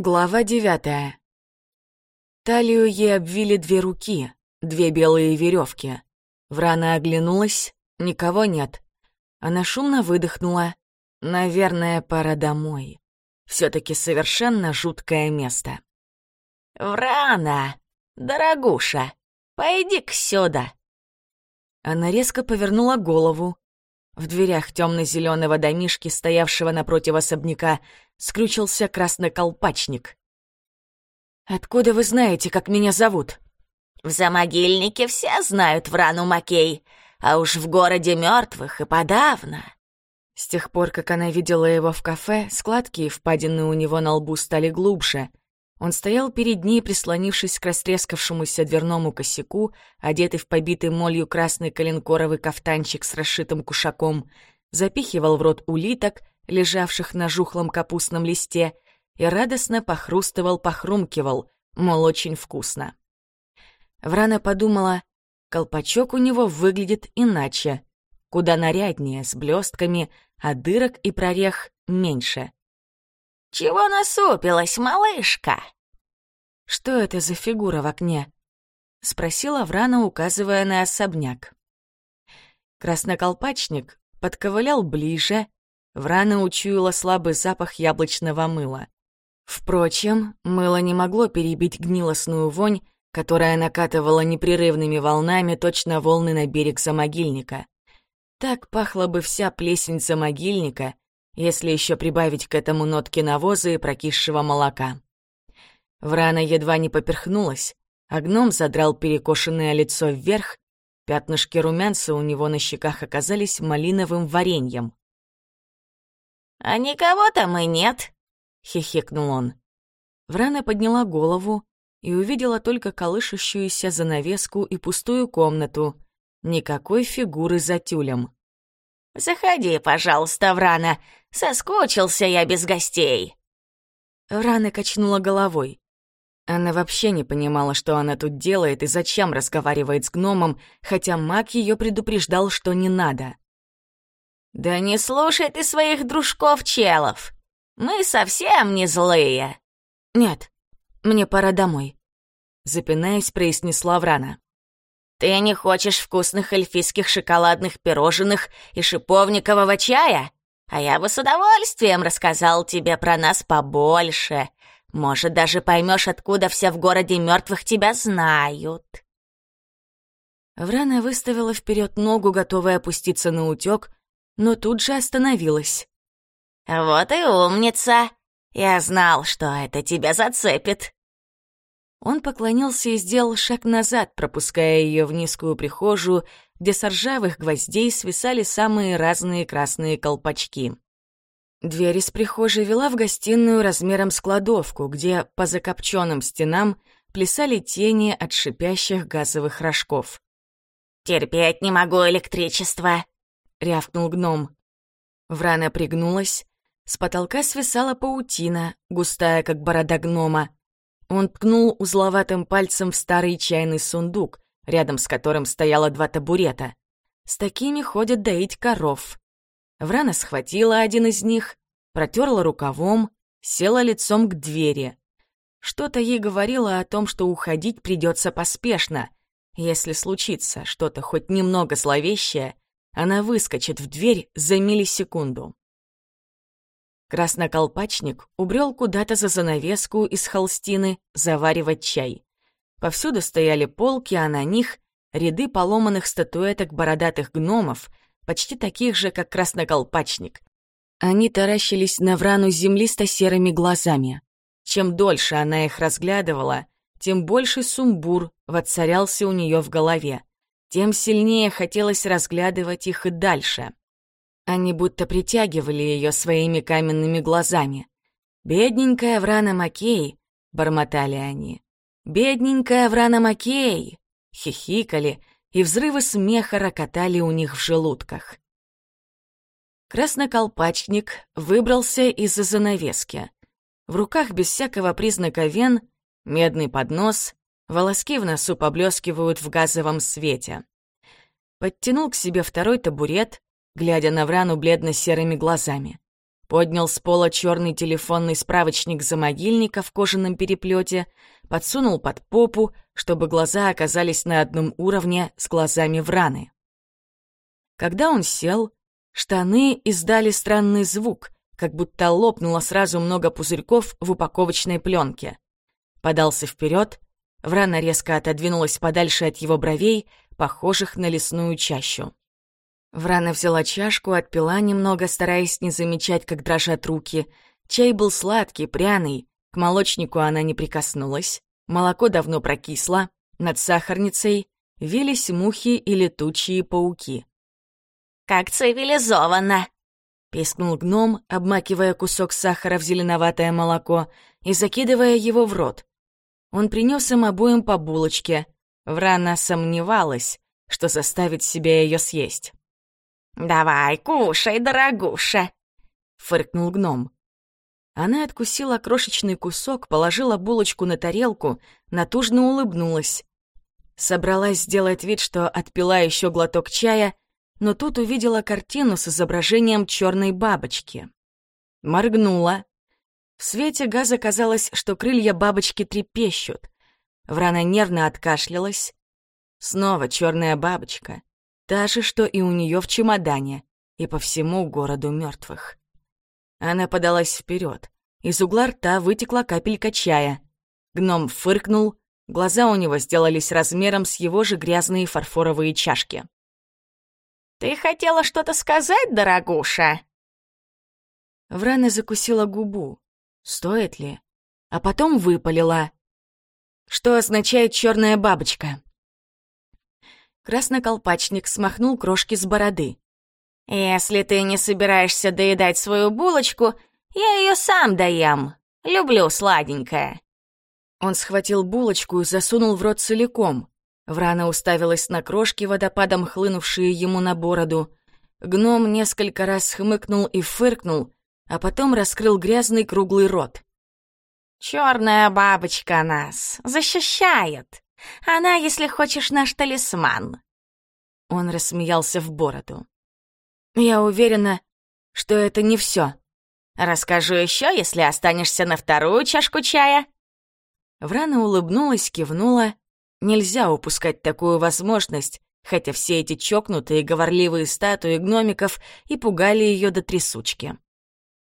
Глава девятая. Талию ей обвили две руки, две белые веревки. Врана оглянулась, никого нет. Она шумно выдохнула. Наверное, пора домой. все таки совершенно жуткое место. «Врана! Дорогуша, пойди-ка сюда!» Она резко повернула голову. В дверях темно-зеленого домишки, стоявшего напротив особняка, скрючился красноколпачник. «Откуда вы знаете, как меня зовут?» «В замогильнике все знают Врану Макей, а уж в городе мертвых и подавно». С тех пор, как она видела его в кафе, складки и впадины у него на лбу стали глубже. Он стоял перед ней, прислонившись к растрескавшемуся дверному косяку, одетый в побитый молью красный коленкоровый кафтанчик с расшитым кушаком, запихивал в рот улиток, лежавших на жухлом капустном листе, и радостно похрустывал-похрумкивал, мол, очень вкусно. Врана подумала, колпачок у него выглядит иначе, куда наряднее, с блестками, а дырок и прорех меньше. «Чего насупилась, малышка?» «Что это за фигура в окне?» — спросила Врана, указывая на особняк. Красноколпачник подковылял ближе, Врана учуяла слабый запах яблочного мыла. Впрочем, мыло не могло перебить гнилостную вонь, которая накатывала непрерывными волнами точно волны на берег самогильника. Так пахла бы вся плесень самогильника, если еще прибавить к этому нотки навоза и прокисшего молока. Врана едва не поперхнулась, а гном задрал перекошенное лицо вверх, пятнышки румянца у него на щеках оказались малиновым вареньем. «А никого там и нет», — хихикнул он. Врана подняла голову и увидела только колышущуюся занавеску и пустую комнату. Никакой фигуры за тюлем. «Заходи, пожалуйста, Врана. Соскучился я без гостей». Врана качнула головой. Она вообще не понимала, что она тут делает и зачем разговаривает с гномом, хотя маг ее предупреждал, что не надо. «Да не слушай ты своих дружков-челов! Мы совсем не злые!» «Нет, мне пора домой», — запинаясь, произнесла Врана. «Ты не хочешь вкусных эльфийских шоколадных пирожных и шиповникового чая? А я бы с удовольствием рассказал тебе про нас побольше. Может, даже поймешь, откуда все в городе мертвых тебя знают». Врана выставила вперед ногу, готовая опуститься на утек, но тут же остановилась. «Вот и умница! Я знал, что это тебя зацепит!» Он поклонился и сделал шаг назад, пропуская ее в низкую прихожую, где с ржавых гвоздей свисали самые разные красные колпачки. Дверь из прихожей вела в гостиную размером с кладовку, где по закопченным стенам плясали тени от шипящих газовых рожков. «Терпеть не могу электричество», — рявкнул гном. Врана пригнулась. С потолка свисала паутина, густая, как борода гнома. Он ткнул узловатым пальцем в старый чайный сундук, рядом с которым стояло два табурета. С такими ходят доить коров. Врана схватила один из них, протерла рукавом, села лицом к двери. Что-то ей говорило о том, что уходить придется поспешно. Если случится что-то хоть немного зловещее, она выскочит в дверь за миллисекунду. Красноколпачник убрел куда-то за занавеску из холстины заваривать чай. Повсюду стояли полки, а на них ряды поломанных статуэток бородатых гномов, почти таких же, как красноколпачник. Они таращились на врану землисто-серыми глазами. Чем дольше она их разглядывала, тем больше сумбур воцарялся у нее в голове тем сильнее хотелось разглядывать их и дальше. Они будто притягивали ее своими каменными глазами. «Бедненькая Врана Макей!» — бормотали они. «Бедненькая Врана Макей!» — хихикали, и взрывы смеха рокотали у них в желудках. Красноколпачник выбрался из-за занавески. В руках без всякого признака вен медный поднос, Волоски в носу поблескивают в газовом свете. Подтянул к себе второй табурет, глядя на Врану бледно-серыми глазами. поднял с пола черный телефонный справочник за могильника в кожаном переплете, подсунул под попу, чтобы глаза оказались на одном уровне с глазами Враны. Когда он сел, штаны издали странный звук, как будто лопнуло сразу много пузырьков в упаковочной пленке. Подался вперед, Врана резко отодвинулась подальше от его бровей, похожих на лесную чащу. Врана взяла чашку, отпила немного, стараясь не замечать, как дрожат руки. Чай был сладкий, пряный. К молочнику она не прикоснулась. Молоко давно прокисло. Над сахарницей вились мухи и летучие пауки. «Как цивилизованно!» — пискнул гном, обмакивая кусок сахара в зеленоватое молоко и закидывая его в рот. Он принес им обоим по булочке. Врана сомневалась, что заставит себя ее съесть. «Давай, кушай, дорогуша!» — фыркнул гном. Она откусила крошечный кусок, положила булочку на тарелку, натужно улыбнулась. Собралась сделать вид, что отпила еще глоток чая, но тут увидела картину с изображением черной бабочки. Моргнула. В свете газа казалось, что крылья бабочки трепещут. Врана нервно откашлялась. Снова черная бабочка. Та же, что и у нее в чемодане, и по всему городу мертвых. Она подалась вперед. Из угла рта вытекла капелька чая. Гном фыркнул, глаза у него сделались размером с его же грязные фарфоровые чашки. «Ты хотела что-то сказать, дорогуша?» Врана закусила губу. Стоит ли? А потом выпалила. Что означает черная бабочка? Красноколпачник смахнул крошки с бороды. «Если ты не собираешься доедать свою булочку, я ее сам доем. Люблю сладенькое». Он схватил булочку и засунул в рот целиком. Врана уставилась на крошки, водопадом хлынувшие ему на бороду. Гном несколько раз хмыкнул и фыркнул, а потом раскрыл грязный круглый рот. «Черная бабочка нас защищает!» Она, если хочешь, наш талисман». Он рассмеялся в бороду. «Я уверена, что это не все. Расскажу еще, если останешься на вторую чашку чая». Врана улыбнулась, кивнула. Нельзя упускать такую возможность, хотя все эти чокнутые говорливые статуи гномиков и пугали ее до трясучки.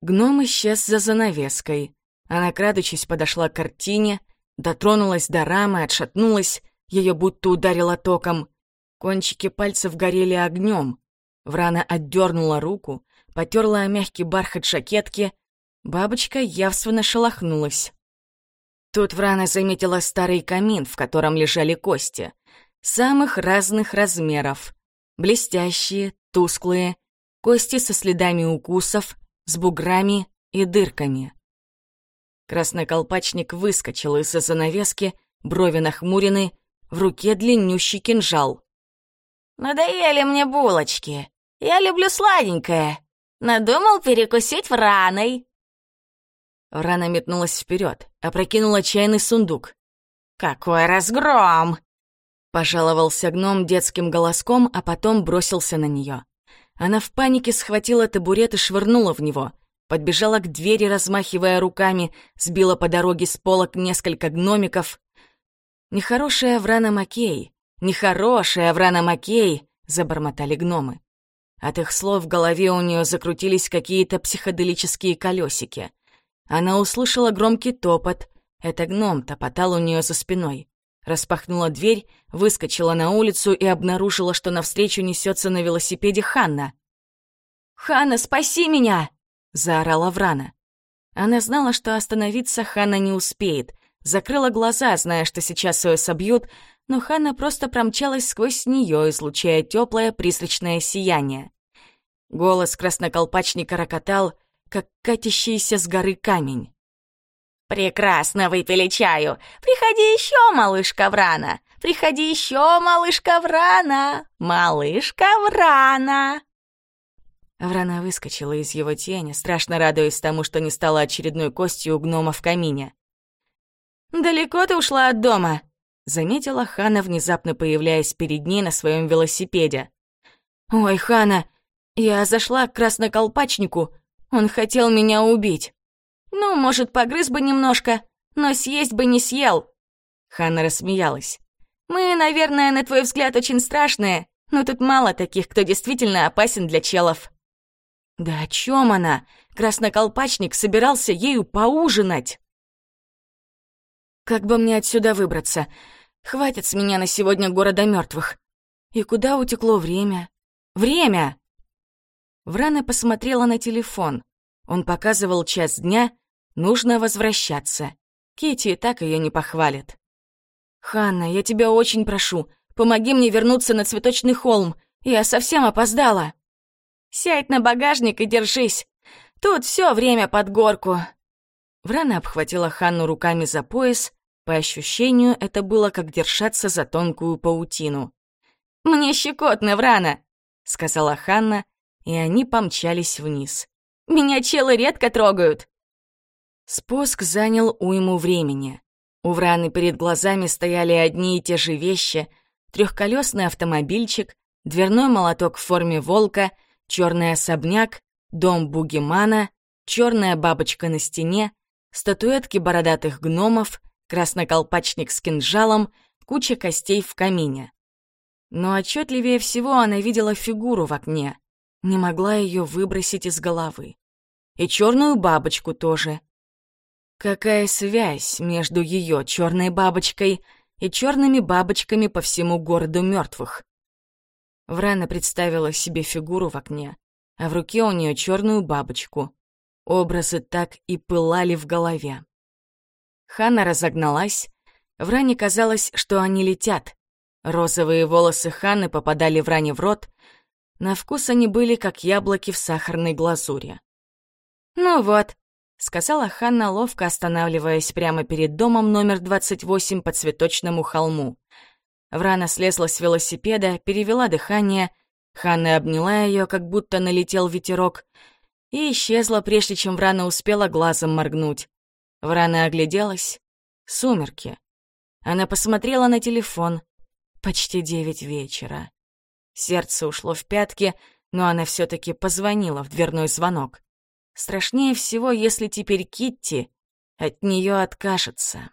Гном исчез за занавеской. Она, крадучись, подошла к картине — Дотронулась до рамы, отшатнулась, ее будто ударило током. Кончики пальцев горели огнем. Врана отдернула руку, потерла о мягкий бархат шакетки. Бабочка явственно шелохнулась. Тут Врана заметила старый камин, в котором лежали кости. Самых разных размеров. Блестящие, тусклые, кости со следами укусов, с буграми и дырками. Красноколпачник выскочил из-за занавески, брови нахмурены, в руке длиннющий кинжал. «Надоели мне булочки. Я люблю сладенькое. Надумал перекусить враной». Рана метнулась вперед, опрокинула чайный сундук. «Какой разгром!» Пожаловался гном детским голоском, а потом бросился на нее. Она в панике схватила табурет и швырнула в него — подбежала к двери, размахивая руками, сбила по дороге с полок несколько гномиков. «Нехорошая Врана Макей, нехорошая Врана Макей!» — забормотали гномы. От их слов в голове у нее закрутились какие-то психоделические колесики. Она услышала громкий топот. Это гном топотал у нее за спиной. Распахнула дверь, выскочила на улицу и обнаружила, что навстречу несется на велосипеде Ханна. «Ханна, спаси меня!» Заорала Врана. Она знала, что остановиться Хана не успеет, закрыла глаза, зная, что сейчас ее собьют, но Хана просто промчалась сквозь нее, излучая теплое призрачное сияние. Голос красноколпачника рокотал, как катящийся с горы камень. «Прекрасно выпили чаю! Приходи еще, малышка Врана! Приходи еще, малышка Врана! Малышка Врана!» Врана выскочила из его тени, страшно радуясь тому, что не стала очередной костью у гнома в камине. «Далеко ты ушла от дома?» — заметила Хана, внезапно появляясь перед ней на своем велосипеде. «Ой, Хана, я зашла к красноколпачнику. Он хотел меня убить. Ну, может, погрыз бы немножко, но съесть бы не съел. Ханна рассмеялась. Мы, наверное, на твой взгляд, очень страшные, но тут мало таких, кто действительно опасен для челов. Да о чем она? Красноколпачник собирался ею поужинать. Как бы мне отсюда выбраться? Хватит с меня на сегодня города мертвых. И куда утекло время? Время! Врана посмотрела на телефон. Он показывал час дня, нужно возвращаться. Кити так ее не похвалит. «Ханна, я тебя очень прошу, помоги мне вернуться на цветочный холм. Я совсем опоздала». «Сядь на багажник и держись. Тут все время под горку». Врана обхватила Ханну руками за пояс. По ощущению, это было как держаться за тонкую паутину. «Мне щекотно, Врана», — сказала Ханна, и они помчались вниз. «Меня челы редко трогают». Спуск занял уйму времени. У Враны перед глазами стояли одни и те же вещи — трехколесный автомобильчик, дверной молоток в форме волка, черный особняк, дом Бугимана, черная бабочка на стене, статуэтки бородатых гномов, красноколпачник с кинжалом, куча костей в камине. Но отчетливее всего она видела фигуру в окне, не могла ее выбросить из головы. И черную бабочку тоже — Какая связь между ее черной бабочкой и черными бабочками по всему городу мертвых? Врана представила себе фигуру в окне, а в руке у нее черную бабочку. Образы так и пылали в голове. Хана разогналась. Вране казалось, что они летят. Розовые волосы Ханы попадали Вране в рот. На вкус они были, как яблоки в сахарной глазури. «Ну вот, — сказала Ханна, ловко останавливаясь прямо перед домом номер 28 по цветочному холму. Врана слезла с велосипеда, перевела дыхание. Ханна обняла ее, как будто налетел ветерок, и исчезла, прежде чем Врана успела глазом моргнуть. Врана огляделась. Сумерки. Она посмотрела на телефон. Почти девять вечера. Сердце ушло в пятки, но она все таки позвонила в дверной звонок. Страшнее всего, если теперь Китти от нее откажется.